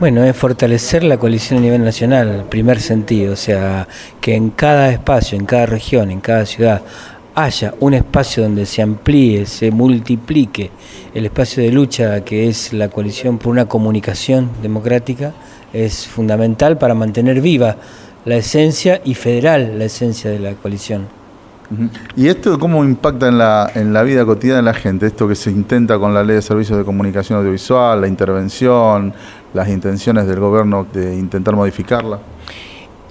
Bueno, es fortalecer la coalición a nivel nacional, primer sentido, o sea, que en cada espacio, en cada región, en cada ciudad, haya un espacio donde se amplíe, se multiplique el espacio de lucha que es la coalición por una comunicación democrática, es fundamental para mantener viva la esencia y federal la esencia de la coalición. ¿Y esto cómo impacta en la, en la vida cotidiana de la gente? Esto que se intenta con la ley de servicios de comunicación audiovisual, la intervención, las intenciones del gobierno de intentar modificarla.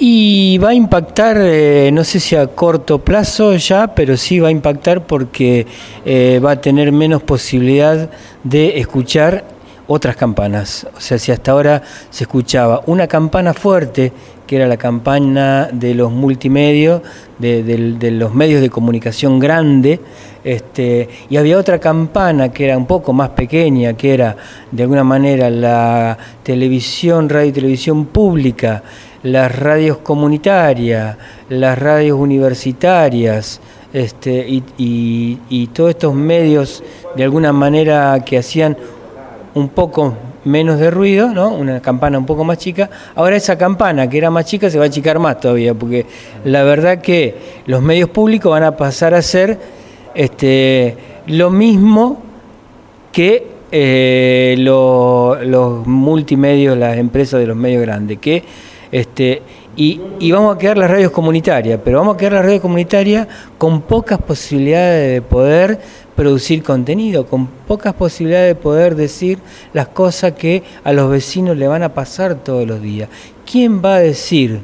Y va a impactar, eh, no sé si a corto plazo ya, pero sí va a impactar porque eh, va a tener menos posibilidad de escuchar otras campanas. O sea, si hasta ahora se escuchaba una campana fuerte, que era la campana de los multimedios, de, los medios de comunicación grande, este, y había otra campana que era un poco más pequeña, que era de alguna manera la televisión, radio y televisión pública, las radios comunitarias, las radios universitarias, este, y, y todos estos medios de alguna manera que hacían un poco menos de ruido, ¿no? Una campana un poco más chica. Ahora esa campana que era más chica se va a achicar más todavía, porque la verdad que los medios públicos van a pasar a ser este, lo mismo que eh, los multimedios, las empresas de los medios grandes, que este, y, y, vamos a quedar las radios comunitarias, pero vamos a quedar las radios comunitarias con pocas posibilidades de poder producir contenido, con pocas posibilidades de poder decir las cosas que a los vecinos le van a pasar todos los días. ¿Quién va a decir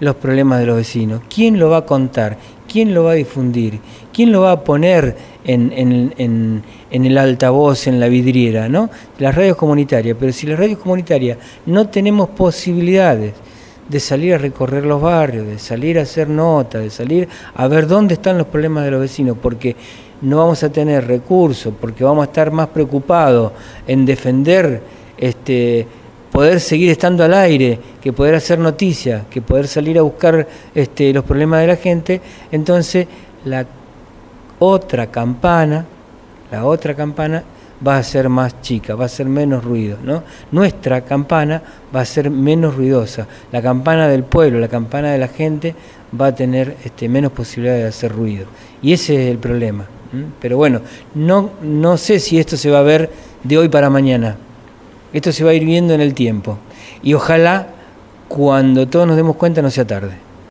los problemas de los vecinos? ¿Quién lo va a contar? ¿Quién lo va a difundir? ¿Quién lo va a poner en, en, el altavoz, en la vidriera? ¿no? Las radios comunitarias. Pero si las radios comunitarias no tenemos posibilidades de salir a recorrer los barrios, de salir a hacer notas, de salir a ver dónde están los problemas de los vecinos, porque no vamos a tener recursos, porque vamos a estar más preocupados en defender, este, poder seguir estando al aire, que poder hacer noticias, que poder salir a buscar este, los problemas de la gente, entonces la otra campana, la otra campana va a ser más chica, va a ser menos ruido, ¿no? Nuestra campana va a ser menos ruidosa, la campana del pueblo, la campana de la gente va a tener este, menos posibilidad de hacer ruido. Y ese es el problema. Pero bueno, no, no sé si esto se va a ver de hoy para mañana. Esto se va a ir viendo en el tiempo. Y ojalá cuando todos nos demos cuenta no sea tarde.